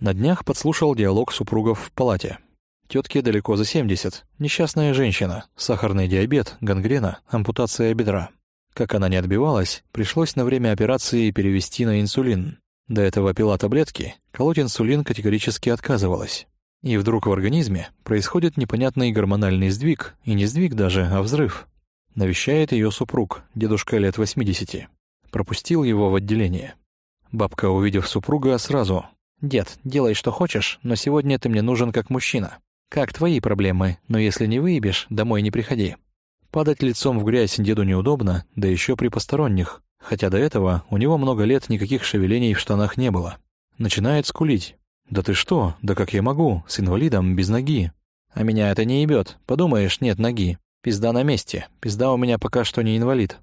На днях подслушал диалог супругов в палате. Тетке далеко за 70, несчастная женщина, сахарный диабет, гангрена, ампутация бедра. Как она не отбивалась, пришлось на время операции перевести на инсулин. До этого пила таблетки, колоть инсулин категорически отказывалась. И вдруг в организме происходит непонятный гормональный сдвиг, и не сдвиг даже, а взрыв. Навещает ее супруг, дедушка лет 80. Пропустил его в отделение. Бабка, увидев супруга, сразу «Дед, делай, что хочешь, но сегодня ты мне нужен как мужчина. Как твои проблемы, но если не выебешь, домой не приходи». Падать лицом в грязь деду неудобно, да еще при посторонних, хотя до этого у него много лет никаких шевелений в штанах не было. Начинает скулить. «Да ты что? Да как я могу? С инвалидом, без ноги?» «А меня это не ебет. Подумаешь, нет ноги. Пизда на месте. Пизда у меня пока что не инвалид».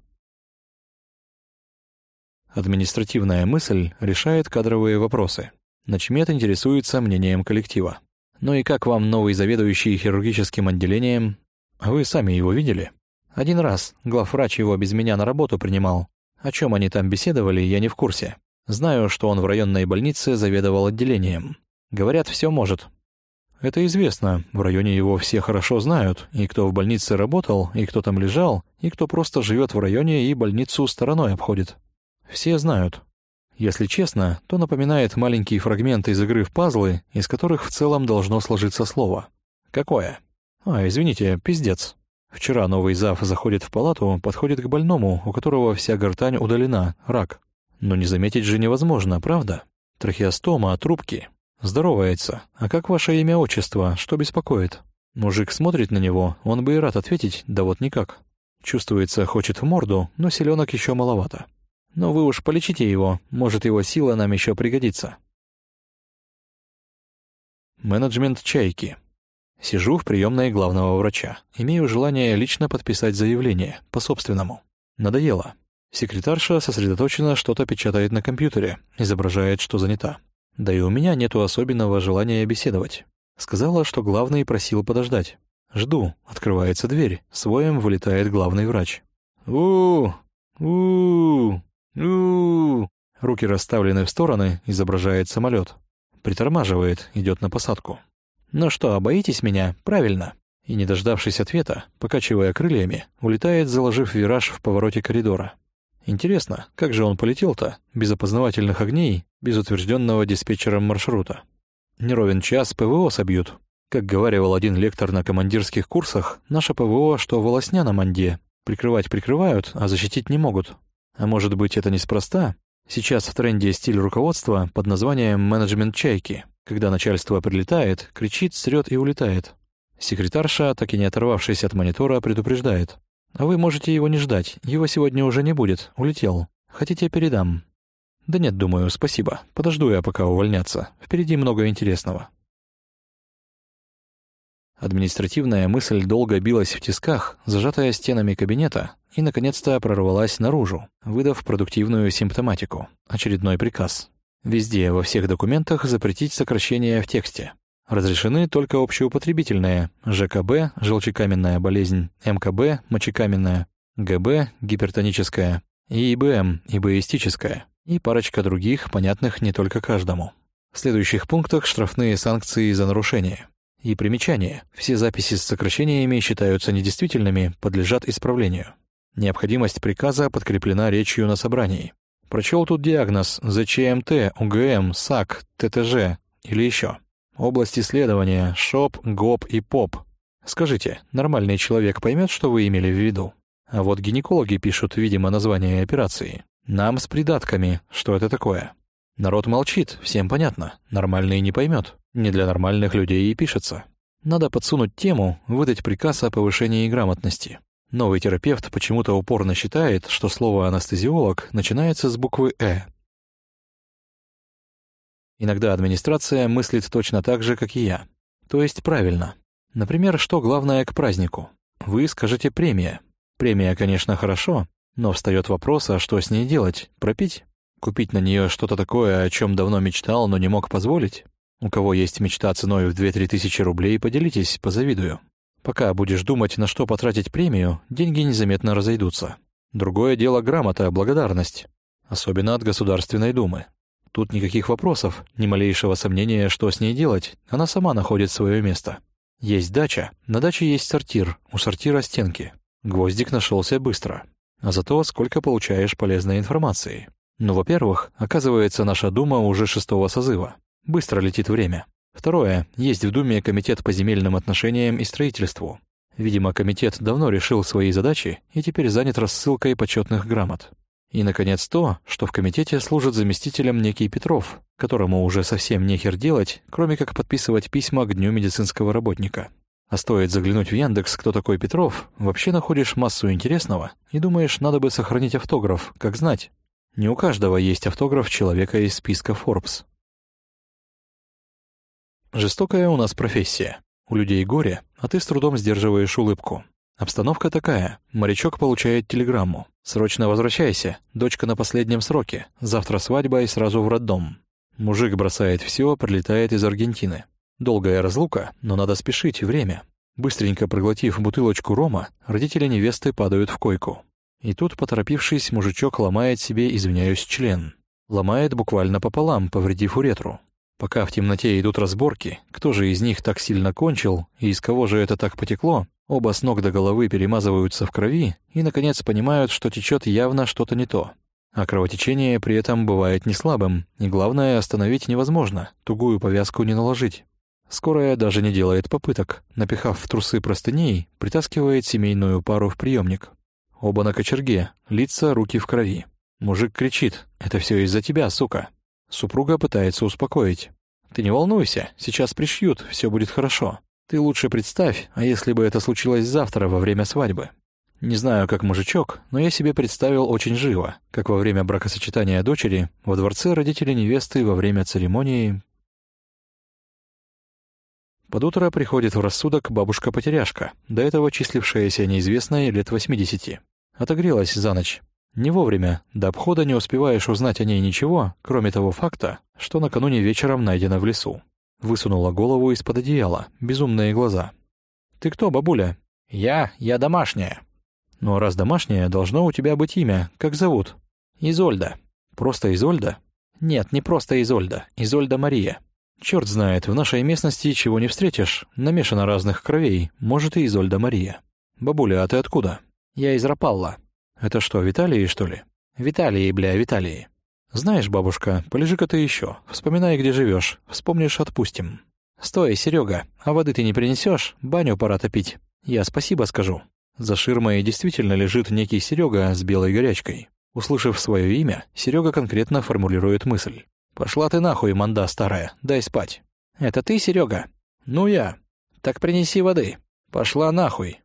Административная мысль решает кадровые вопросы. Начмет интересуется мнением коллектива. «Ну и как вам новый заведующий хирургическим отделением? Вы сами его видели?» «Один раз. Главврач его без меня на работу принимал. О чем они там беседовали, я не в курсе. Знаю, что он в районной больнице заведовал отделением. Говорят, все может». «Это известно. В районе его все хорошо знают. И кто в больнице работал, и кто там лежал, и кто просто живет в районе и больницу стороной обходит. Все знают. Если честно, то напоминает маленькие фрагменты из игры в пазлы, из которых в целом должно сложиться слово. Какое? А, извините, пиздец. Вчера новый зав заходит в палату, подходит к больному, у которого вся гортань удалена, рак. Но не заметить же невозможно, правда? Трахеостома, трубки. Здоровается. А как ваше имя, отчество? Что беспокоит? Мужик смотрит на него, он бы и рад ответить, да вот никак. Чувствуется, хочет в морду, но селенок еще маловато. Но вы уж полечите его, может, его сила нам еще пригодится. Менеджмент «Чайки». Сижу в приемной главного врача. Имею желание лично подписать заявление, по-собственному. Надоело. Секретарша сосредоточенно что-то печатает на компьютере, изображает, что занята. Да и у меня нету особенного желания беседовать. Сказала, что главный просил подождать. Жду. Открывается дверь. Своем вылетает главный врач. у у, -у у Руки расставлены в стороны, изображает самолет. Притормаживает, идет на посадку. «Ну что, боитесь меня? Правильно». И, не дождавшись ответа, покачивая крыльями, улетает, заложив вираж в повороте коридора. Интересно, как же он полетел-то, без опознавательных огней, без утвержденного диспетчером маршрута? Неровен час ПВО собьют. Как говаривал один лектор на командирских курсах, наше ПВО, что волосня на манде. Прикрывать прикрывают, а защитить не могут. А может быть, это неспроста? Сейчас в тренде стиль руководства под названием «менеджмент чайки», когда начальство прилетает, кричит, срет и улетает. Секретарша, так и не оторвавшись от монитора, предупреждает. «А вы можете его не ждать, его сегодня уже не будет, улетел. Хотите, передам?» «Да нет, думаю, спасибо. Подожду я пока увольняться. Впереди много интересного». Административная мысль долго билась в тисках, зажатая стенами кабинета, и, наконец-то, прорвалась наружу, выдав продуктивную симптоматику. Очередной приказ. Везде, во всех документах запретить сокращения в тексте. Разрешены только общеупотребительные ЖКБ, желчекаменная болезнь, МКБ, мочекаменная, ГБ, гипертоническая, и ИБМ, ибоистическая, и парочка других, понятных не только каждому. В следующих пунктах штрафные санкции за нарушение. И примечание. Все записи с сокращениями считаются недействительными, подлежат исправлению. Необходимость приказа подкреплена речью на собрании. Прочел тут диагноз ЗЧМТ, УГМ, САК, ТТЖ или еще. Область исследования, ШОП, ГОП и ПОП. Скажите, нормальный человек поймет, что вы имели в виду? А вот гинекологи пишут, видимо, название операции. Нам с придатками. Что это такое? Народ молчит, всем понятно. Нормальный не поймет. Не для нормальных людей и пишется. Надо подсунуть тему, выдать приказ о повышении грамотности. Новый терапевт почему-то упорно считает, что слово «анестезиолог» начинается с буквы «э». Иногда администрация мыслит точно так же, как и я. То есть правильно. Например, что главное к празднику? Вы скажете «премия». Премия, конечно, хорошо, но встает вопрос, а что с ней делать? Пропить? Купить на нее что-то такое, о чем давно мечтал, но не мог позволить? У кого есть мечта ценой в 2-3 тысячи рублей, поделитесь, позавидую. Пока будешь думать, на что потратить премию, деньги незаметно разойдутся. Другое дело грамота, благодарность. Особенно от Государственной Думы. Тут никаких вопросов, ни малейшего сомнения, что с ней делать. Она сама находит свое место. Есть дача, на даче есть сортир, у сортира стенки. Гвоздик нашелся быстро. А зато сколько получаешь полезной информации. Ну, во-первых, оказывается, наша дума уже шестого созыва. Быстро летит время. Второе. Есть в Думе комитет по земельным отношениям и строительству. Видимо, комитет давно решил свои задачи и теперь занят рассылкой почетных грамот. И, наконец, то, что в комитете служит заместителем некий Петров, которому уже совсем нехер делать, кроме как подписывать письма к Дню медицинского работника. А стоит заглянуть в Яндекс, кто такой Петров, вообще находишь массу интересного и думаешь, надо бы сохранить автограф, как знать. Не у каждого есть автограф человека из списка Forbes. Жестокая у нас профессия. У людей горе, а ты с трудом сдерживаешь улыбку. Обстановка такая. Морячок получает телеграмму. «Срочно возвращайся. Дочка на последнем сроке. Завтра свадьба и сразу в роддом». Мужик бросает все, прилетает из Аргентины. Долгая разлука, но надо спешить, время. Быстренько проглотив бутылочку рома, родители невесты падают в койку. И тут, поторопившись, мужичок ломает себе, извиняюсь, член. Ломает буквально пополам, повредив уретру. Пока в темноте идут разборки, кто же из них так сильно кончил и из кого же это так потекло, оба с ног до головы перемазываются в крови и, наконец, понимают, что течет явно что-то не то. А кровотечение при этом бывает не слабым, и главное, остановить невозможно, тугую повязку не наложить. Скорая даже не делает попыток, напихав в трусы простыней, притаскивает семейную пару в приемник. Оба на кочерге, лица, руки в крови. Мужик кричит «Это все из-за тебя, сука!» Супруга пытается успокоить. «Ты не волнуйся, сейчас пришьют, все будет хорошо. Ты лучше представь, а если бы это случилось завтра во время свадьбы?» Не знаю, как мужичок, но я себе представил очень живо, как во время бракосочетания дочери во дворце родители невесты во время церемонии... Под утро приходит в рассудок бабушка-потеряшка, до этого числившаяся неизвестной лет 80. Отогрелась за ночь, не вовремя, до обхода не успеваешь узнать о ней ничего, кроме того факта, что накануне вечером найдена в лесу. Высунула голову из-под одеяла, безумные глаза. «Ты кто, бабуля?» «Я, я домашняя». «Ну, а раз домашняя, должно у тебя быть имя. Как зовут?» «Изольда». «Просто Изольда?» «Нет, не просто Изольда. Изольда Мария». «Черт знает, в нашей местности чего не встретишь. Намешано разных кровей. Может, и Изольда Мария». «Бабуля, а ты откуда?» «Я из Рапалла». «Это что, Виталий, что ли?» «Виталий, бля, Виталий». «Знаешь, бабушка, полежи-ка ты еще. Вспоминай, где живешь. Вспомнишь, отпустим». «Стой, Серега, а воды ты не принесешь? Баню пора топить. Я спасибо скажу». За ширмой действительно лежит некий Серега с белой горячкой. Услышав свое имя, Серега конкретно формулирует мысль. «Пошла ты нахуй, манда старая, дай спать». «Это ты, Серега? «Ну я». «Так принеси воды». «Пошла нахуй».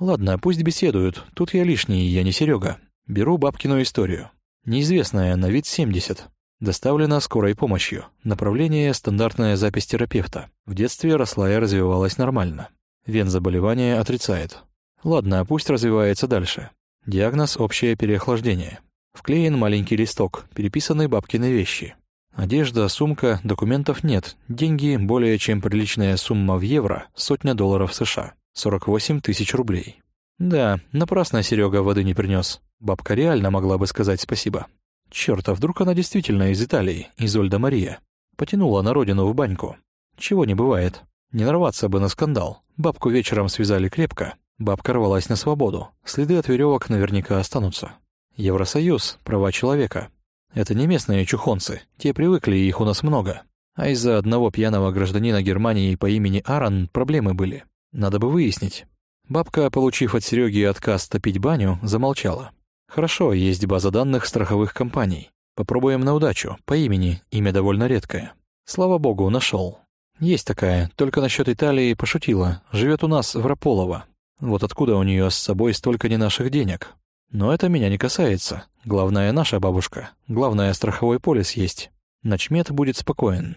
Ладно, пусть беседуют. Тут я лишний, я не Серега. Беру бабкину историю. Неизвестная, на вид 70. Доставлена скорой помощью. Направление – стандартная запись терапевта. В детстве росла и развивалась нормально. Вен заболевания отрицает. Ладно, пусть развивается дальше. Диагноз – общее переохлаждение. Вклеен маленький листок, переписаны бабкины вещи. Одежда, сумка, документов нет. Деньги – более чем приличная сумма в евро, сотня долларов США. 48 тысяч рублей. Да, напрасно Серега воды не принес. Бабка реально могла бы сказать спасибо. Черт, а вдруг она действительно из Италии, Изольда Мария? Потянула на родину в баньку. Чего не бывает. Не нарваться бы на скандал. Бабку вечером связали крепко. Бабка рвалась на свободу. Следы от веревок наверняка останутся. Евросоюз, права человека. Это не местные чухонцы, те привыкли, их у нас много. А из-за одного пьяного гражданина Германии по имени Аарон проблемы были. Надо бы выяснить. Бабка, получив от Сереги отказ топить баню, замолчала. Хорошо, есть база данных страховых компаний. Попробуем на удачу, по имени, имя довольно редкое. Слава богу, нашел. Есть такая, только насчет Италии пошутила. Живет у нас в Раполово. Вот откуда у нее с собой столько не наших денег. Но это меня не касается. Главное, наша бабушка. Главное, страховой полис есть. Начмет будет спокоен.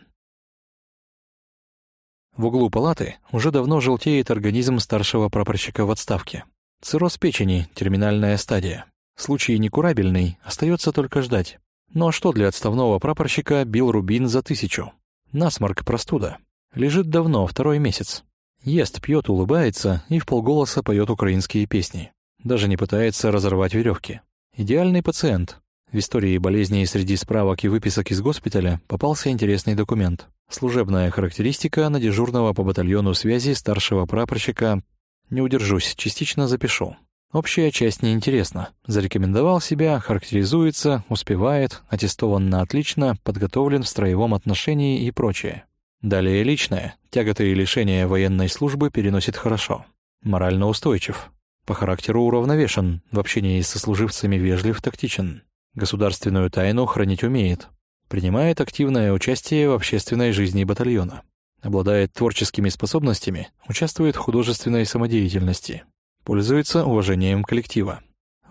В углу палаты уже давно желтеет организм старшего прапорщика в отставке. Цирроз печени, терминальная стадия. Случай некурабельный, остается только ждать. Ну а что для отставного прапорщика бил рубин за тысячу? Насморк, простуда. Лежит давно, второй месяц. Ест, пьет, улыбается и в полголоса поет украинские песни. Даже не пытается разорвать веревки. Идеальный пациент. В истории болезней среди справок и выписок из госпиталя попался интересный документ. Служебная характеристика на дежурного по батальону связи старшего прапорщика. Не удержусь, частично запишу. Общая часть неинтересна. Зарекомендовал себя, характеризуется, успевает, аттестован на отлично, подготовлен в строевом отношении и прочее. Далее личное. Тяготы и лишения военной службы переносит хорошо. Морально устойчив. По характеру уравновешен, в общении со служивцами вежлив, тактичен. Государственную тайну хранить умеет. Принимает активное участие в общественной жизни батальона. Обладает творческими способностями, участвует в художественной самодеятельности. Пользуется уважением коллектива.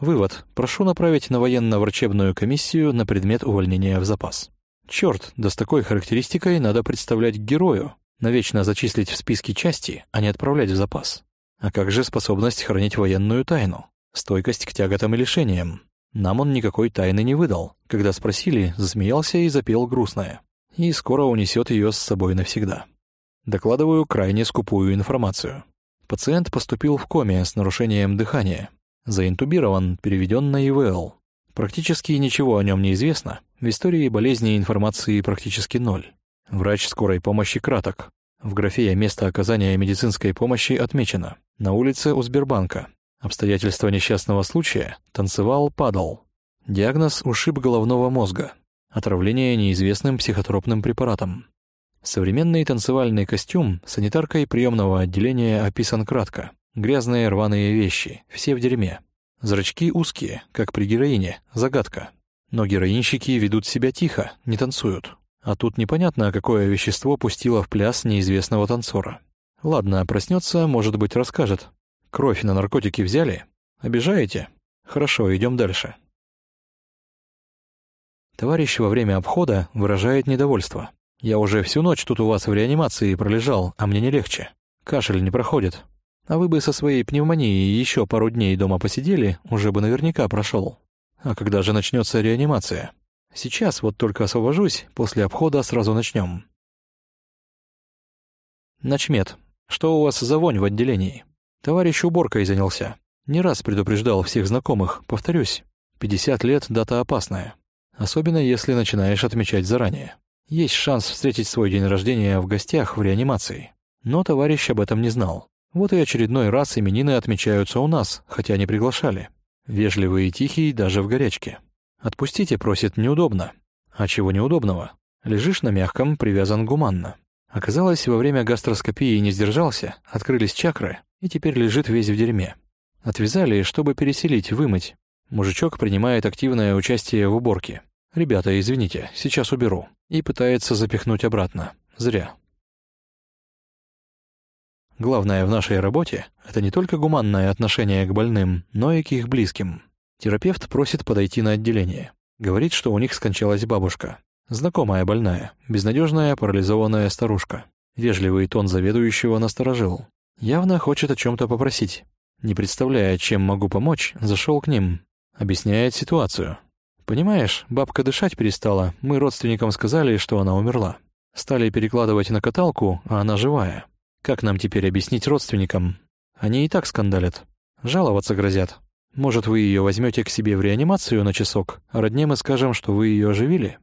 Вывод. Прошу направить на военно-врачебную комиссию на предмет увольнения в запас. Черт, да с такой характеристикой надо представлять герою. Навечно зачислить в списки части, а не отправлять в запас. А как же способность хранить военную тайну? Стойкость к тяготам и лишениям. Нам он никакой тайны не выдал. Когда спросили, засмеялся и запел грустное. И скоро унесет ее с собой навсегда. Докладываю крайне скупую информацию. Пациент поступил в коме с нарушением дыхания. Заинтубирован, переведен на ИВЛ. Практически ничего о нем не известно. В истории болезни информации практически ноль. Врач скорой помощи краток. В графе «Место оказания медицинской помощи» отмечено. На улице у Сбербанка. Обстоятельства несчастного случая. Танцевал, падал. Диагноз – ушиб головного мозга. Отравление неизвестным психотропным препаратом. Современный танцевальный костюм санитаркой приемного отделения описан кратко. Грязные рваные вещи, все в дерьме. Зрачки узкие, как при героине, загадка. Но героинщики ведут себя тихо, не танцуют. А тут непонятно, какое вещество пустило в пляс неизвестного танцора. Ладно, проснется, может быть, расскажет. Кровь на наркотики взяли? Обижаете? Хорошо, идем дальше. Товарищ во время обхода выражает недовольство. «Я уже всю ночь тут у вас в реанимации пролежал, а мне не легче. Кашель не проходит. А вы бы со своей пневмонией еще пару дней дома посидели, уже бы наверняка прошел. А когда же начнется реанимация? Сейчас вот только освобожусь, после обхода сразу начнем. Начмет. Что у вас за вонь в отделении? Товарищ уборкой занялся. Не раз предупреждал всех знакомых, повторюсь. 50 лет — дата опасная. Особенно если начинаешь отмечать заранее. Есть шанс встретить свой день рождения в гостях в реанимации. Но товарищ об этом не знал. Вот и очередной раз именины отмечаются у нас, хотя не приглашали. Вежливый и тихий даже в горячке. «Отпустите», просит, неудобно. А чего неудобного? Лежишь на мягком, привязан гуманно. Оказалось, во время гастроскопии не сдержался, открылись чакры, и теперь лежит весь в дерьме. Отвязали, чтобы переселить, вымыть. Мужичок принимает активное участие в уборке. «Ребята, извините, сейчас уберу». И пытается запихнуть обратно. Зря. Главное в нашей работе — это не только гуманное отношение к больным, но и к их близким. Терапевт просит подойти на отделение. Говорит, что у них скончалась бабушка. Знакомая больная, безнадежная парализованная старушка. Вежливый тон заведующего насторожил. Явно хочет о чем-то попросить. Не представляя, чем могу помочь, зашел к ним. Объясняет ситуацию. «Понимаешь, бабка дышать перестала, мы родственникам сказали, что она умерла. Стали перекладывать на каталку, а она живая. Как нам теперь объяснить родственникам? Они и так скандалят. Жаловаться грозят. Может, вы ее возьмете к себе в реанимацию на часок, а родне мы скажем, что вы ее оживили?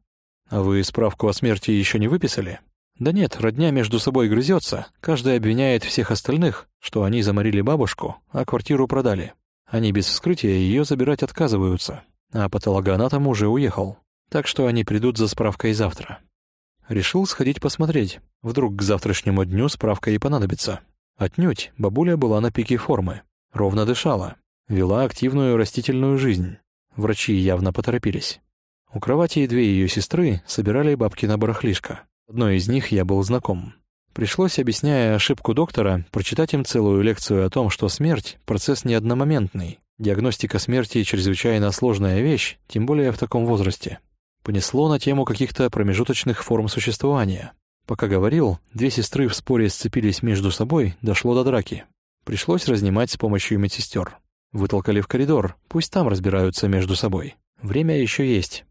А вы справку о смерти еще не выписали?» Да нет, родня между собой грызется, каждый обвиняет всех остальных, что они заморили бабушку, а квартиру продали. Они без вскрытия ее забирать отказываются, а патологоанатом уже уехал, так что они придут за справкой завтра. Решил сходить посмотреть, вдруг к завтрашнему дню справка и понадобится. Отнюдь, бабуля была на пике формы, ровно дышала, вела активную растительную жизнь. Врачи явно поторопились. У кровати две ее сестры собирали бабки на барахлишко. Одной из них я был знаком. Пришлось, объясняя ошибку доктора, прочитать им целую лекцию о том, что смерть — процесс не одномоментный. Диагностика смерти — чрезвычайно сложная вещь, тем более в таком возрасте. Понесло на тему каких-то промежуточных форм существования. Пока говорил, две сестры в споре сцепились между собой, дошло до драки. Пришлось разнимать с помощью медсестер. Вытолкали в коридор, пусть там разбираются между собой. Время еще есть.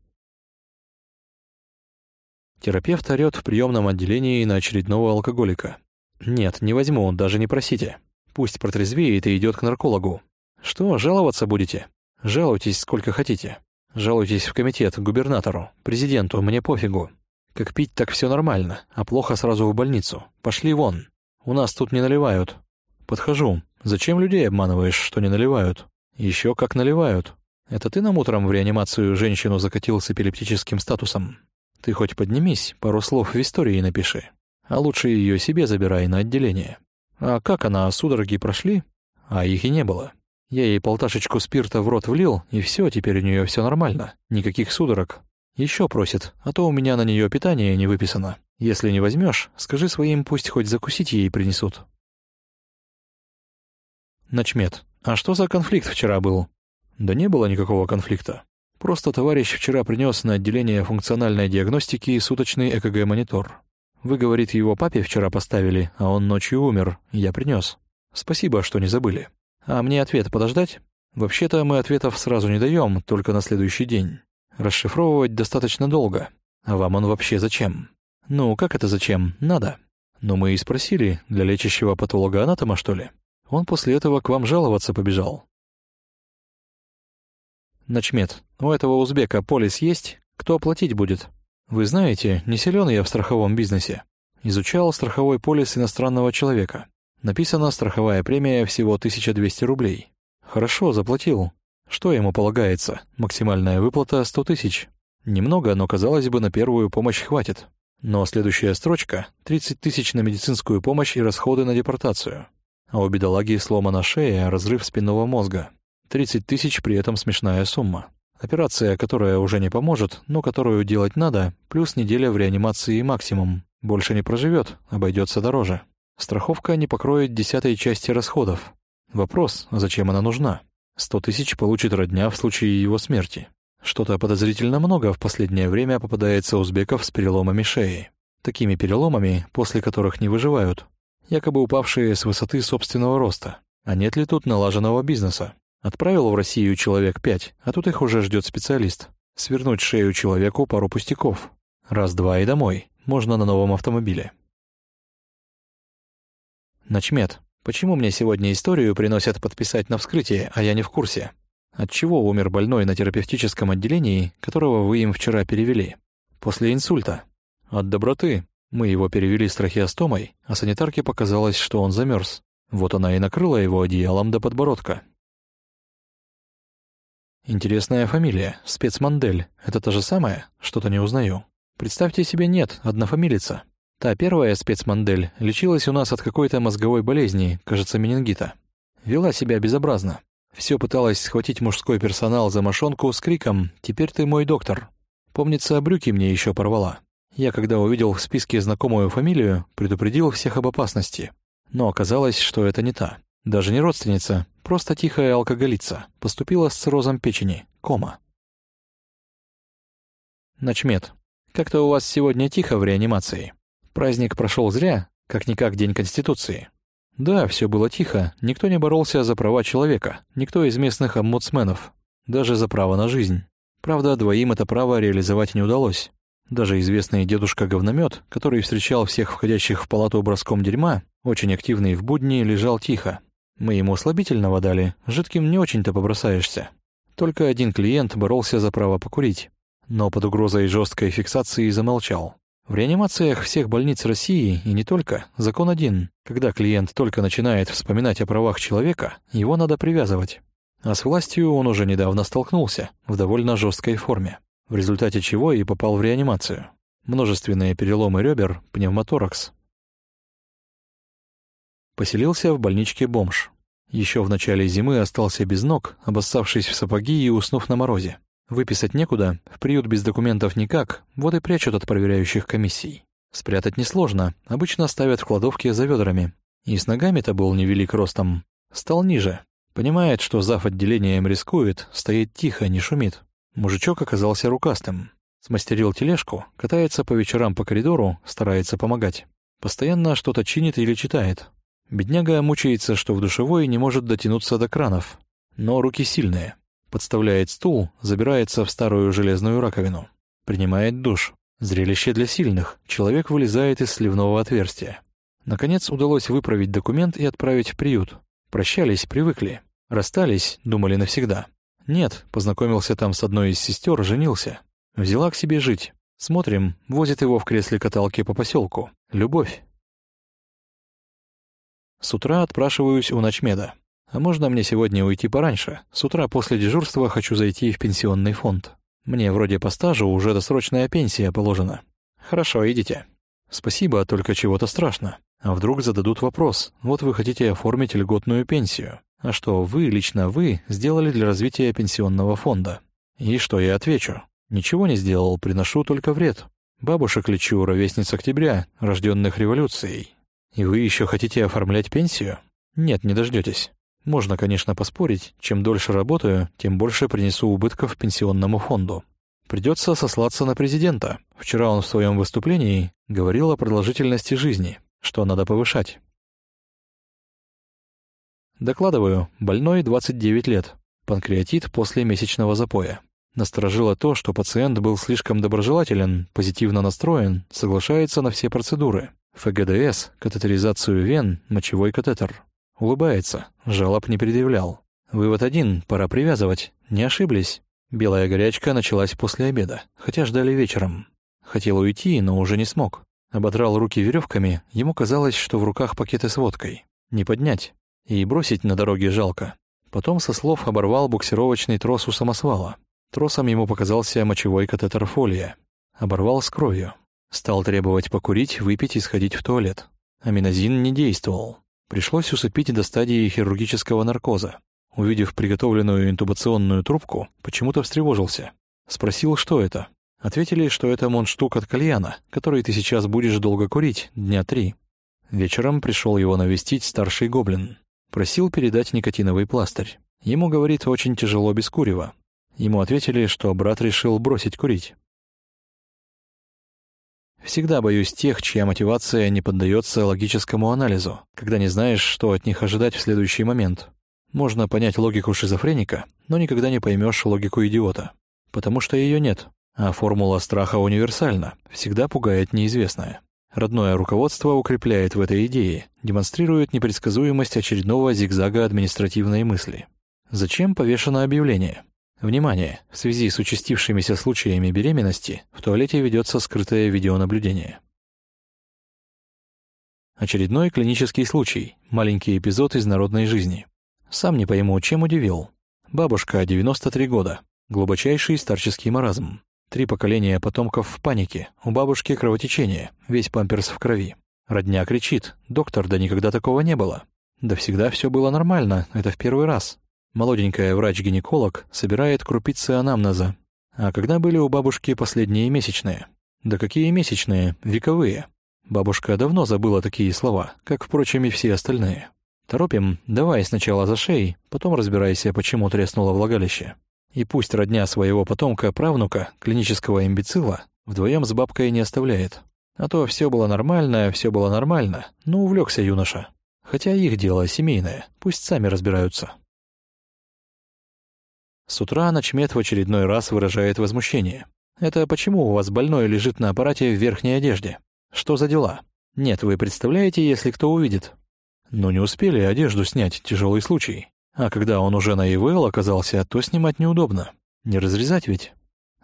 Терапевт орёт в приемном отделении на очередного алкоголика. «Нет, не возьму, даже не просите. Пусть протрезвеет и идет к наркологу. Что, жаловаться будете? Жалуйтесь сколько хотите. Жалуйтесь в комитет, губернатору, президенту, мне пофигу. Как пить, так все нормально, а плохо сразу в больницу. Пошли вон. У нас тут не наливают. Подхожу. Зачем людей обманываешь, что не наливают? Еще как наливают. Это ты нам утром в реанимацию женщину закатил с эпилептическим статусом? Ты хоть поднимись, пару слов в истории напиши. А лучше ее себе забирай на отделение. А как она, судороги прошли? А их и не было. Я ей полташечку спирта в рот влил, и все, теперь у нее все нормально. Никаких судорог. Еще просит, а то у меня на нее питание не выписано. Если не возьмешь, скажи своим, пусть хоть закусить ей принесут. Начмет. А что за конфликт вчера был? Да не было никакого конфликта. Просто товарищ вчера принес на отделение функциональной диагностики суточный ЭКГ-монитор. Вы, говорит, его папе вчера поставили, а он ночью умер, я принес. Спасибо, что не забыли. А мне ответ подождать? Вообще-то мы ответов сразу не даем, только на следующий день. Расшифровывать достаточно долго. А вам он вообще зачем? Ну, как это зачем? Надо. Но мы и спросили, для лечащего патолога-анатома, что ли? Он после этого к вам жаловаться побежал. Начмет, у этого узбека полис есть? Кто оплатить будет? Вы знаете, не силен я в страховом бизнесе. Изучал страховой полис иностранного человека. Написано, страховая премия всего 1200 рублей. Хорошо, заплатил. Что ему полагается? Максимальная выплата 100 тысяч. Немного, но, казалось бы, на первую помощь хватит. Но следующая строчка — 30 тысяч на медицинскую помощь и расходы на депортацию. А у бедолаги сломана шея, разрыв спинного мозга. 30 тысяч при этом смешная сумма. Операция, которая уже не поможет, но которую делать надо, плюс неделя в реанимации максимум. Больше не проживет, обойдется дороже. Страховка не покроет десятой части расходов. Вопрос, зачем она нужна? Сто тысяч получит родня в случае его смерти. Что-то подозрительно много в последнее время попадается узбеков с переломами шеи. Такими переломами, после которых не выживают. Якобы упавшие с высоты собственного роста. А нет ли тут налаженного бизнеса? Отправил в Россию человек пять, а тут их уже ждет специалист. Свернуть шею человеку пару пустяков. Раз-два и домой. Можно на новом автомобиле. Начмет. Почему мне сегодня историю приносят подписать на вскрытие, а я не в курсе? Отчего умер больной на терапевтическом отделении, которого вы им вчера перевели? После инсульта. От доброты. Мы его перевели с трахеостомой, а санитарке показалось, что он замерз. Вот она и накрыла его одеялом до подбородка. Интересная фамилия, спецмандель. Это то же самое? Что-то не узнаю. Представьте себе, нет, однофамилица. Та первая спецмодель лечилась у нас от какой-то мозговой болезни, кажется, менингита. Вела себя безобразно. Все пыталась схватить мужской персонал за мошонку с криком «Теперь ты мой доктор». Помнится, брюки мне еще порвала. Я, когда увидел в списке знакомую фамилию, предупредил всех об опасности. Но оказалось, что это не та. Даже не родственница, просто тихая алкоголица. Поступила с циррозом печени. Кома. Начмет. Как-то у вас сегодня тихо в реанимации. Праздник прошел зря, как-никак День Конституции. Да, все было тихо, никто не боролся за права человека, никто из местных омбудсменов, даже за право на жизнь. Правда, двоим это право реализовать не удалось. Даже известный дедушка-говномет, который встречал всех входящих в палату броском дерьма, очень активный в будни, лежал тихо. Мы ему слабительного дали, жидким не очень-то побросаешься. Только один клиент боролся за право покурить, но под угрозой жесткой фиксации замолчал. В реанимациях всех больниц России, и не только, закон один. Когда клиент только начинает вспоминать о правах человека, его надо привязывать. А с властью он уже недавно столкнулся, в довольно жесткой форме, в результате чего и попал в реанимацию. Множественные переломы ребер, пневмоторакс. Поселился в больничке бомж. Еще в начале зимы остался без ног, обоссавшись в сапоги и уснув на морозе. Выписать некуда, в приют без документов никак, вот и прячут от проверяющих комиссий. Спрятать несложно, обычно ставят в кладовке за ведрами. И с ногами-то был невелик ростом. Стал ниже. Понимает, что зав. отделением рискует, стоит тихо, не шумит. Мужичок оказался рукастым. Смастерил тележку, катается по вечерам по коридору, старается помогать. Постоянно что-то чинит или читает. Бедняга мучается, что в душевой не может дотянуться до кранов. Но руки сильные. Подставляет стул, забирается в старую железную раковину. Принимает душ. Зрелище для сильных. Человек вылезает из сливного отверстия. Наконец удалось выправить документ и отправить в приют. Прощались, привыкли. Расстались, думали навсегда. Нет, познакомился там с одной из сестер, женился. Взяла к себе жить. Смотрим, возит его в кресле каталки по поселку. Любовь. С утра отпрашиваюсь у ночмеда. А можно мне сегодня уйти пораньше? С утра после дежурства хочу зайти в пенсионный фонд. Мне вроде по стажу уже досрочная пенсия положена. Хорошо, идите. Спасибо, только чего-то страшно. А вдруг зададут вопрос, вот вы хотите оформить льготную пенсию. А что вы, лично вы, сделали для развития пенсионного фонда? И что я отвечу? Ничего не сделал, приношу только вред. Бабушек лечу, ровесниц октября, рожденных революцией. И вы еще хотите оформлять пенсию? Нет, не дождетесь. Можно, конечно, поспорить, чем дольше работаю, тем больше принесу убытков пенсионному фонду. Придется сослаться на президента. Вчера он в своем выступлении говорил о продолжительности жизни, что надо повышать. Докладываю, больной 29 лет, панкреатит после месячного запоя. Насторожило то, что пациент был слишком доброжелателен, позитивно настроен, соглашается на все процедуры. ФГДС, катетеризацию вен, мочевой катетер. Улыбается, жалоб не предъявлял. Вывод один, пора привязывать. Не ошиблись. Белая горячка началась после обеда, хотя ждали вечером. Хотел уйти, но уже не смог. Оботрал руки веревками, ему казалось, что в руках пакеты с водкой. Не поднять. И бросить на дороге жалко. Потом со слов оборвал буксировочный трос у самосвала. Тросом ему показался мочевой катетер фолия. Оборвал с кровью. Стал требовать покурить, выпить и сходить в туалет. Аминозин не действовал. Пришлось усыпить до стадии хирургического наркоза. Увидев приготовленную интубационную трубку, почему-то встревожился. Спросил, что это. Ответили, что это монштук от кальяна, который ты сейчас будешь долго курить, дня три. Вечером пришел его навестить старший гоблин. Просил передать никотиновый пластырь. Ему, говорит, очень тяжело без курева. Ему ответили, что брат решил бросить курить. Всегда боюсь тех, чья мотивация не поддается логическому анализу, когда не знаешь, что от них ожидать в следующий момент. Можно понять логику шизофреника, но никогда не поймешь логику идиота. Потому что ее нет, а формула страха универсальна, всегда пугает неизвестное. Родное руководство укрепляет в этой идее, демонстрирует непредсказуемость очередного зигзага административной мысли. Зачем повешено объявление? Внимание! В связи с участившимися случаями беременности в туалете ведется скрытое видеонаблюдение. Очередной клинический случай, маленький эпизод из народной жизни. Сам не пойму, чем удивил. Бабушка, 93 года, глубочайший старческий маразм. Три поколения потомков в панике, у бабушки кровотечение, весь памперс в крови. Родня кричит, доктор, да никогда такого не было. Да всегда все было нормально, это в первый раз. Молоденькая врач-гинеколог собирает крупицы анамнеза. А когда были у бабушки последние месячные? Да какие месячные? Вековые. Бабушка давно забыла такие слова, как, впрочем, и все остальные. Торопим, давай сначала за шеей, потом разбирайся, почему треснуло влагалище. И пусть родня своего потомка-правнука, клинического имбецила, вдвоем с бабкой не оставляет. А то все было нормально, все было нормально, но увлекся юноша. Хотя их дело семейное, пусть сами разбираются. С утра начмет в очередной раз выражает возмущение. «Это почему у вас больной лежит на аппарате в верхней одежде? Что за дела? Нет, вы представляете, если кто увидит?» Но не успели одежду снять, тяжелый случай. А когда он уже на ИВЛ оказался, то снимать неудобно. Не разрезать ведь?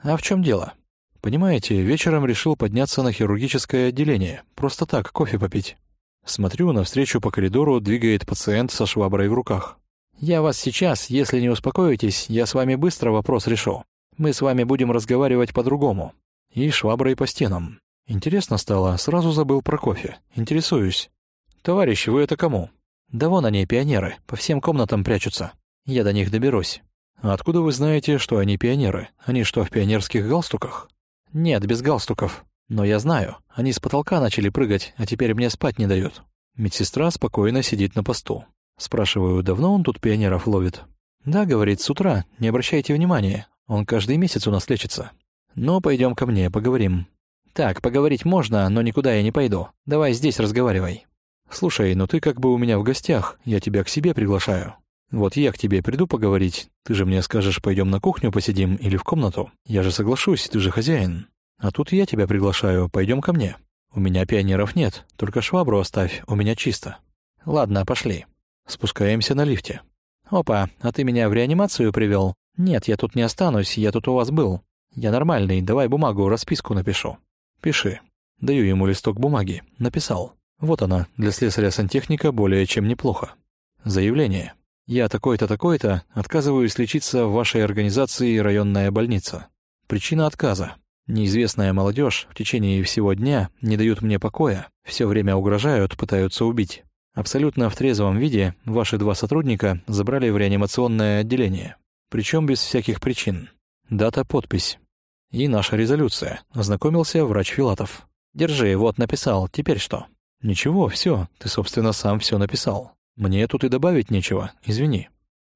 А в чем дело? Понимаете, вечером решил подняться на хирургическое отделение, просто так, кофе попить. Смотрю, навстречу по коридору двигает пациент со шваброй в руках. Я вас сейчас, если не успокоитесь, я с вами быстро вопрос решу. Мы с вами будем разговаривать по-другому. И шваброй по стенам. Интересно стало, сразу забыл про кофе. Интересуюсь. Товарищ, вы это кому? Да вон они, пионеры, по всем комнатам прячутся. Я до них доберусь. А откуда вы знаете, что они пионеры? Они что, в пионерских галстуках? Нет, без галстуков. Но я знаю, они с потолка начали прыгать, а теперь мне спать не дают. Медсестра спокойно сидит на посту. Спрашиваю, давно он тут пионеров ловит? Да, говорит, с утра, не обращайте внимания, он каждый месяц у нас лечится. Ну, пойдем ко мне, поговорим. Так, поговорить можно, но никуда я не пойду. Давай здесь разговаривай. Слушай, ну ты как бы у меня в гостях, я тебя к себе приглашаю. Вот я к тебе приду поговорить, ты же мне скажешь, пойдем на кухню посидим или в комнату. Я же соглашусь, ты же хозяин. А тут я тебя приглашаю, пойдем ко мне. У меня пионеров нет, только швабру оставь, у меня чисто. Ладно, пошли. Спускаемся на лифте. «Опа, а ты меня в реанимацию привел? «Нет, я тут не останусь, я тут у вас был. Я нормальный, давай бумагу, расписку напишу». «Пиши». Даю ему листок бумаги. Написал. Вот она, для слесаря-сантехника более чем неплохо. Заявление. Я такой-то, такой-то, отказываюсь лечиться в вашей организации районная больница. Причина отказа. Неизвестная молодежь в течение всего дня не дают мне покоя, все время угрожают, пытаются убить. Абсолютно в трезвом виде ваши два сотрудника забрали в реанимационное отделение. Причем без всяких причин. Дата, подпись. И наша резолюция. Ознакомился врач Филатов. Держи, вот написал, теперь что? «Ничего, все, ты, собственно, сам все написал. Мне тут и добавить нечего, извини».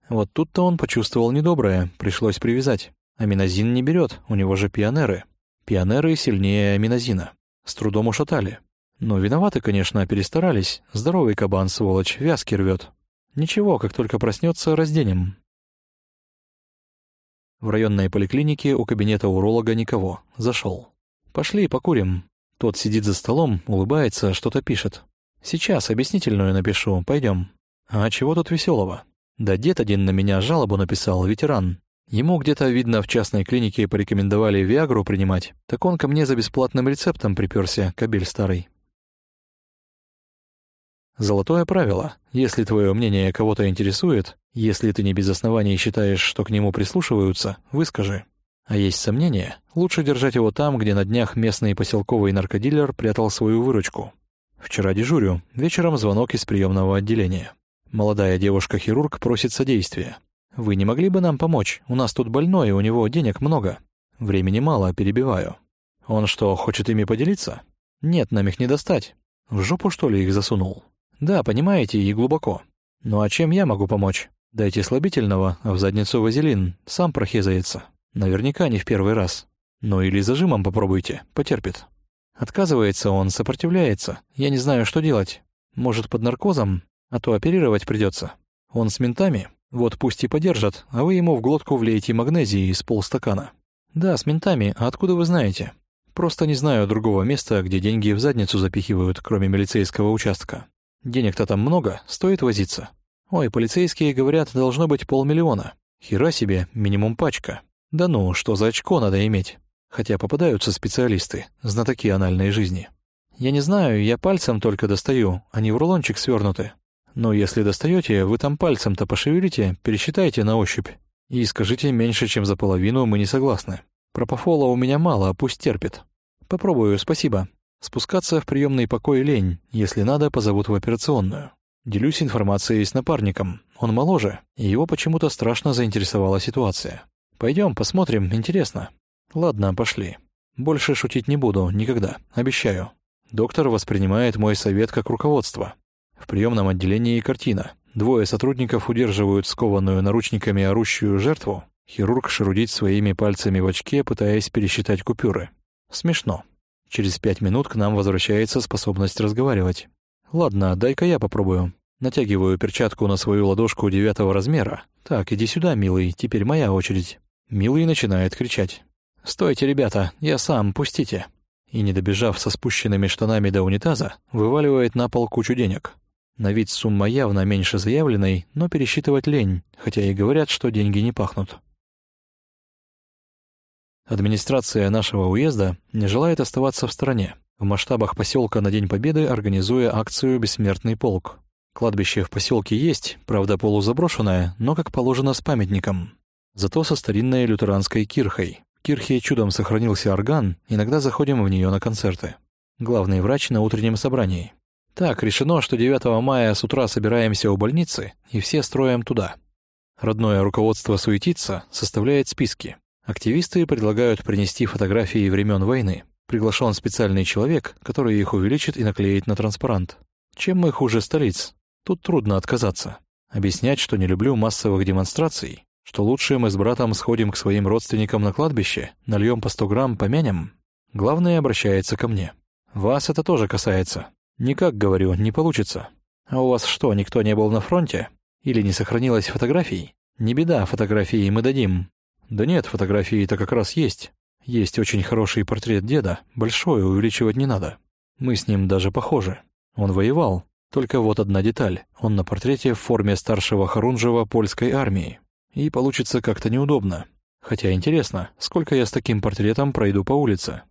Вот тут-то он почувствовал недоброе, пришлось привязать. Аминозин не берет, у него же пионеры. Пионеры сильнее аминозина. С трудом ушатали. Но виноваты, конечно, перестарались. Здоровый кабан, сволочь, вязки рвет. Ничего, как только проснется, разденем. В районной поликлинике у кабинета уролога никого. Зашел. «Пошли, покурим». Тот сидит за столом, улыбается, что-то пишет. «Сейчас объяснительную напишу, пойдем». «А чего тут веселого? Да дед один на меня жалобу написал, ветеран. Ему где-то, видно, в частной клинике порекомендовали Виагру принимать, так он ко мне за бесплатным рецептом приперся, кабель старый. Золотое правило. Если твое мнение кого-то интересует, если ты не без оснований считаешь, что к нему прислушиваются, выскажи. А есть сомнения, лучше держать его там, где на днях местный поселковый наркодилер прятал свою выручку. Вчера дежурю, вечером звонок из приемного отделения. Молодая девушка-хирург просит содействия. «Вы не могли бы нам помочь? У нас тут больной, у него денег много. Времени мало, перебиваю». «Он что, хочет ими поделиться?» «Нет, нам их не достать. В жопу, что ли, их засунул?» «Да, понимаете, и глубоко. Ну а чем я могу помочь? Дайте слабительного, а в задницу вазелин, сам прохезается». Наверняка не в первый раз. Ну или зажимом попробуйте, потерпит. Отказывается он, сопротивляется. Я не знаю, что делать. Может, под наркозом? А то оперировать придется. Он с ментами? Вот пусть и подержат, а вы ему в глотку влейте магнезии из полстакана. Да, с ментами, а откуда вы знаете? Просто не знаю другого места, где деньги в задницу запихивают, кроме милицейского участка. Денег-то там много, стоит возиться. Ой, полицейские говорят, должно быть полмиллиона. Хера себе, минимум пачка. Да ну, что за очко надо иметь? Хотя попадаются специалисты, знатоки анальной жизни. Я не знаю, я пальцем только достаю, они в рулончик свернуты. Но если достаете, вы там пальцем-то пошевелите, пересчитайте на ощупь. И скажите, меньше, чем за половину мы не согласны. Пропофола у меня мало, пусть терпит. Попробую, спасибо. Спускаться в приемный покой лень, если надо, позовут в операционную. Делюсь информацией с напарником. Он моложе, и его почему-то страшно заинтересовала ситуация. Пойдем, посмотрим, интересно. Ладно, пошли. Больше шутить не буду, никогда, обещаю. Доктор воспринимает мой совет как руководство. В приемном отделении картина. Двое сотрудников удерживают скованную наручниками орущую жертву. Хирург шерудит своими пальцами в очке, пытаясь пересчитать купюры. Смешно. Через пять минут к нам возвращается способность разговаривать. Ладно, дай-ка я попробую. Натягиваю перчатку на свою ладошку девятого размера. Так, иди сюда, милый, теперь моя очередь. Милый начинает кричать. «Стойте, ребята, я сам, пустите!» И, не добежав со спущенными штанами до унитаза, вываливает на пол кучу денег. На вид сумма явно меньше заявленной, но пересчитывать лень, хотя и говорят, что деньги не пахнут. Администрация нашего уезда не желает оставаться в стороне. В масштабах поселка на День Победы организуя акцию «Бессмертный полк». Кладбище в поселке есть, правда полузаброшенное, но, как положено, с памятником. Зато со старинной лютеранской кирхой. В кирхе чудом сохранился орган, иногда заходим в нее на концерты. Главный врач на утреннем собрании. Так, решено, что 9 мая с утра собираемся у больницы, и все строим туда. Родное руководство суетится, составляет списки. Активисты предлагают принести фотографии времен войны. Приглашен специальный человек, который их увеличит и наклеит на транспарант. Чем мы хуже столиц? Тут трудно отказаться. Объяснять, что не люблю массовых демонстраций, что лучше мы с братом сходим к своим родственникам на кладбище, нальем по сто грамм, помянем. Главное обращается ко мне. Вас это тоже касается. Никак, говорю, не получится. А у вас что, никто не был на фронте? Или не сохранилось фотографий? Не беда, фотографии мы дадим. Да нет, фотографии-то как раз есть. Есть очень хороший портрет деда, большой, увеличивать не надо. Мы с ним даже похожи. Он воевал. Только вот одна деталь. Он на портрете в форме старшего Харунжева польской армии. И получится как-то неудобно. Хотя интересно, сколько я с таким портретом пройду по улице.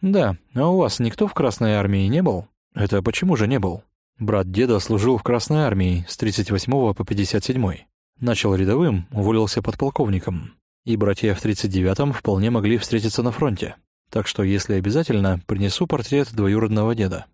Да, а у вас никто в Красной армии не был? Это почему же не был? Брат деда служил в Красной армии с 38 по 57. Начал рядовым, уволился подполковником. И братья в 39-м вполне могли встретиться на фронте. Так что, если обязательно, принесу портрет двоюродного деда.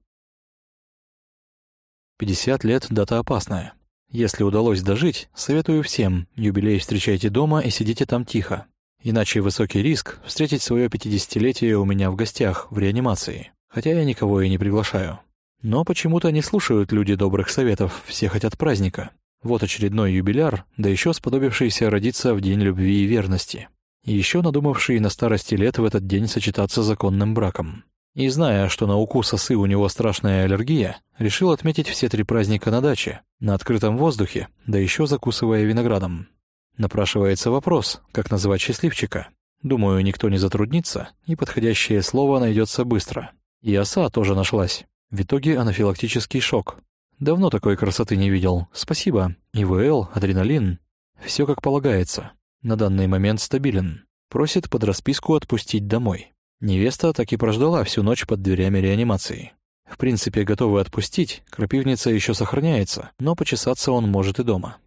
50 лет – дата опасная. Если удалось дожить, советую всем, юбилей встречайте дома и сидите там тихо. Иначе высокий риск встретить свое 50-летие у меня в гостях, в реанимации. Хотя я никого и не приглашаю. Но почему-то не слушают люди добрых советов, все хотят праздника. Вот очередной юбиляр, да еще сподобившийся родиться в день любви и верности и еще надумавший на старости лет в этот день сочетаться законным браком. И зная, что на укус осы у него страшная аллергия, решил отметить все три праздника на даче, на открытом воздухе, да еще закусывая виноградом. Напрашивается вопрос, как называть счастливчика. Думаю, никто не затруднится, и подходящее слово найдется быстро. И оса тоже нашлась. В итоге анафилактический шок. Давно такой красоты не видел. Спасибо. ИВЛ, адреналин. Все как полагается. На данный момент стабилен. Просит под расписку отпустить домой. Невеста так и прождала всю ночь под дверями реанимации. В принципе, готовы отпустить, крапивница еще сохраняется, но почесаться он может и дома.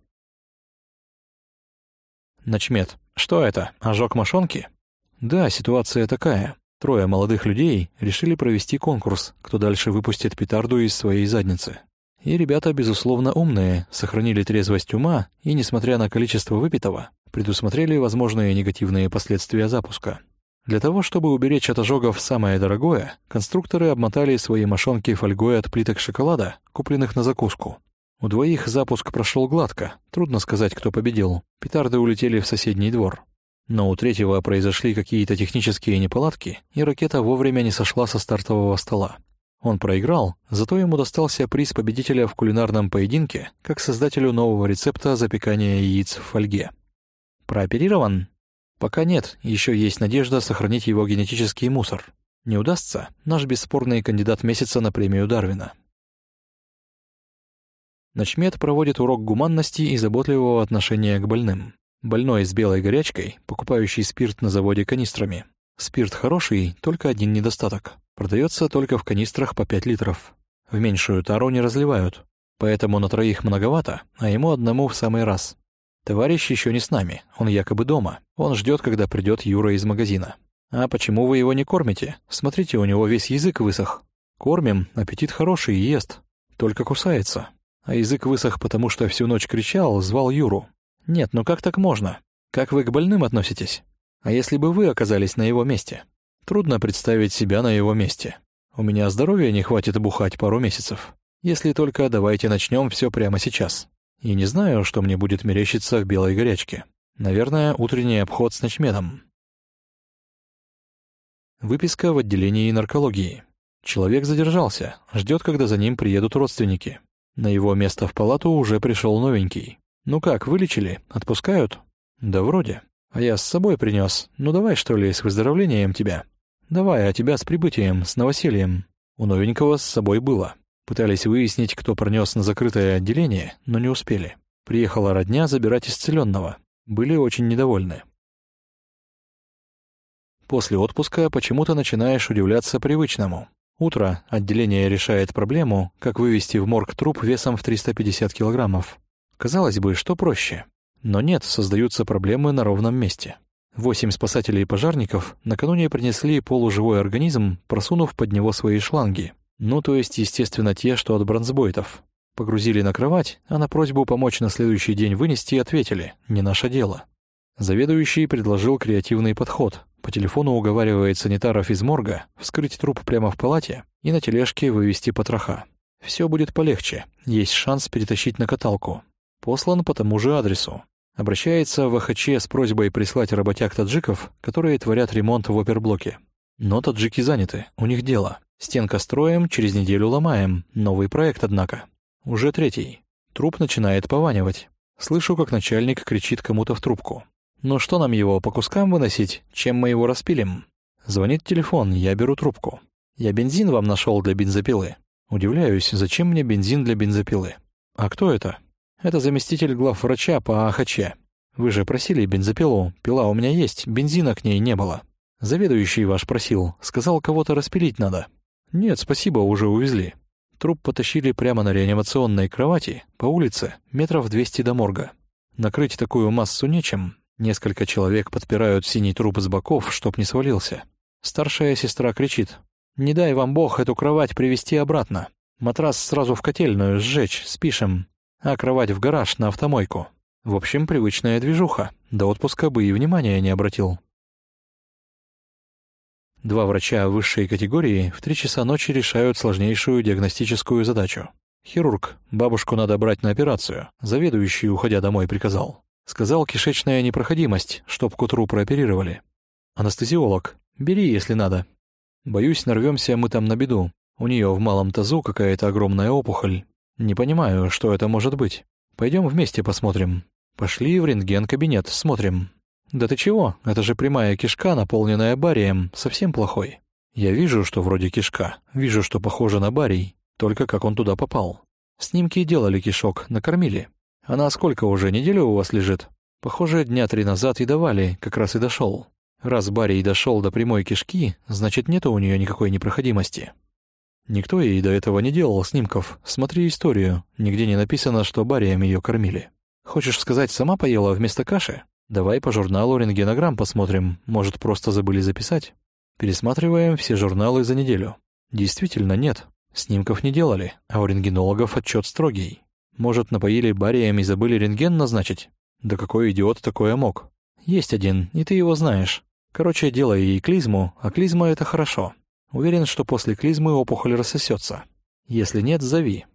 Начмет. Что это? Ожог мошонки? Да, ситуация такая. Трое молодых людей решили провести конкурс, кто дальше выпустит петарду из своей задницы. И ребята, безусловно, умные, сохранили трезвость ума и, несмотря на количество выпитого, предусмотрели возможные негативные последствия запуска. Для того, чтобы уберечь от ожогов самое дорогое, конструкторы обмотали свои мошонки фольгой от плиток шоколада, купленных на закуску. У двоих запуск прошел гладко, трудно сказать, кто победил. Петарды улетели в соседний двор. Но у третьего произошли какие-то технические неполадки, и ракета вовремя не сошла со стартового стола. Он проиграл, зато ему достался приз победителя в кулинарном поединке как создателю нового рецепта запекания яиц в фольге. Прооперирован? Пока нет, еще есть надежда сохранить его генетический мусор. Не удастся, наш бесспорный кандидат месяца на премию Дарвина. Начмет проводит урок гуманности и заботливого отношения к больным. Больной с белой горячкой, покупающий спирт на заводе канистрами. Спирт хороший, только один недостаток. Продается только в канистрах по 5 литров. В меньшую тару не разливают. Поэтому на троих многовато, а ему одному в самый раз. Товарищ еще не с нами, он якобы дома. Он ждет, когда придет Юра из магазина. А почему вы его не кормите? Смотрите, у него весь язык высох. Кормим, аппетит хороший, ест. Только кусается. А язык высох, потому что всю ночь кричал, звал Юру. Нет, ну как так можно? Как вы к больным относитесь? А если бы вы оказались на его месте? Трудно представить себя на его месте. У меня здоровья не хватит бухать пару месяцев. Если только давайте начнем все прямо сейчас. И не знаю, что мне будет мерещиться в белой горячке. Наверное, утренний обход с ночмедом. Выписка в отделении наркологии. Человек задержался, ждет, когда за ним приедут родственники. На его место в палату уже пришел новенький. Ну как, вылечили? Отпускают? Да вроде. А я с собой принес. Ну давай, что ли, с выздоровлением тебя. Давай, а тебя с прибытием, с новосельем. У новенького с собой было. Пытались выяснить, кто пронес на закрытое отделение, но не успели. Приехала родня забирать исцеленного. Были очень недовольны. После отпуска почему-то начинаешь удивляться привычному. Утро, отделение решает проблему, как вывести в морг труп весом в 350 килограммов. Казалось бы, что проще. Но нет, создаются проблемы на ровном месте. Восемь спасателей и пожарников накануне принесли полуживой организм, просунув под него свои шланги. Ну, то есть, естественно, те, что от бронзбойтов. Погрузили на кровать, а на просьбу помочь на следующий день вынести ответили «не наше дело». Заведующий предложил креативный подход. По телефону уговаривает санитаров из морга вскрыть труп прямо в палате и на тележке вывести потроха. Все будет полегче, есть шанс перетащить на каталку. Послан по тому же адресу. Обращается в АХЧ с просьбой прислать работяг-таджиков, которые творят ремонт в оперблоке. Но таджики заняты, у них дело. Стенка строим, через неделю ломаем. Новый проект, однако. Уже третий. Труп начинает пованивать. Слышу, как начальник кричит кому-то в трубку. «Ну что нам его по кускам выносить? Чем мы его распилим?» Звонит телефон, я беру трубку. «Я бензин вам нашел для бензопилы». Удивляюсь, зачем мне бензин для бензопилы? «А кто это?» «Это заместитель главврача по АХЧ. Вы же просили бензопилу. Пила у меня есть, бензина к ней не было. Заведующий ваш просил. Сказал, кого-то распилить надо. Нет, спасибо, уже увезли. Труп потащили прямо на реанимационной кровати, по улице, метров двести до морга. Накрыть такую массу нечем. Несколько человек подпирают синий труп с боков, чтоб не свалился. Старшая сестра кричит. «Не дай вам Бог эту кровать привезти обратно. Матрас сразу в котельную сжечь, спишем. А кровать в гараж на автомойку. В общем, привычная движуха. До отпуска бы и внимания не обратил». Два врача высшей категории в три часа ночи решают сложнейшую диагностическую задачу. Хирург, бабушку надо брать на операцию, заведующий, уходя домой, приказал. Сказал кишечная непроходимость, чтоб к утру прооперировали. Анестезиолог, бери, если надо. Боюсь, нарвемся мы там на беду. У нее в малом тазу какая-то огромная опухоль. Не понимаю, что это может быть. Пойдем вместе посмотрим. Пошли в рентген-кабинет, смотрим. Да ты чего? Это же прямая кишка, наполненная барием, совсем плохой. Я вижу, что вроде кишка, вижу, что похоже на барий, только как он туда попал. Снимки делали кишок, накормили. Она сколько уже, неделю у вас лежит? Похоже, дня три назад и давали, как раз и дошел. Раз барий дошел до прямой кишки, значит, нет у нее никакой непроходимости. Никто ей до этого не делал снимков. Смотри историю. Нигде не написано, что барием ее кормили. Хочешь сказать, сама поела вместо каши? Давай по журналу рентгенограмм посмотрим. Может, просто забыли записать? Пересматриваем все журналы за неделю. Действительно, нет. Снимков не делали, а у рентгенологов отчет строгий. Может, напоили барием и забыли рентген назначить? Да какой идиот такое мог? Есть один, и ты его знаешь. Короче, делай ей клизму, а клизма — это хорошо. Уверен, что после клизмы опухоль рассосется. Если нет, зови.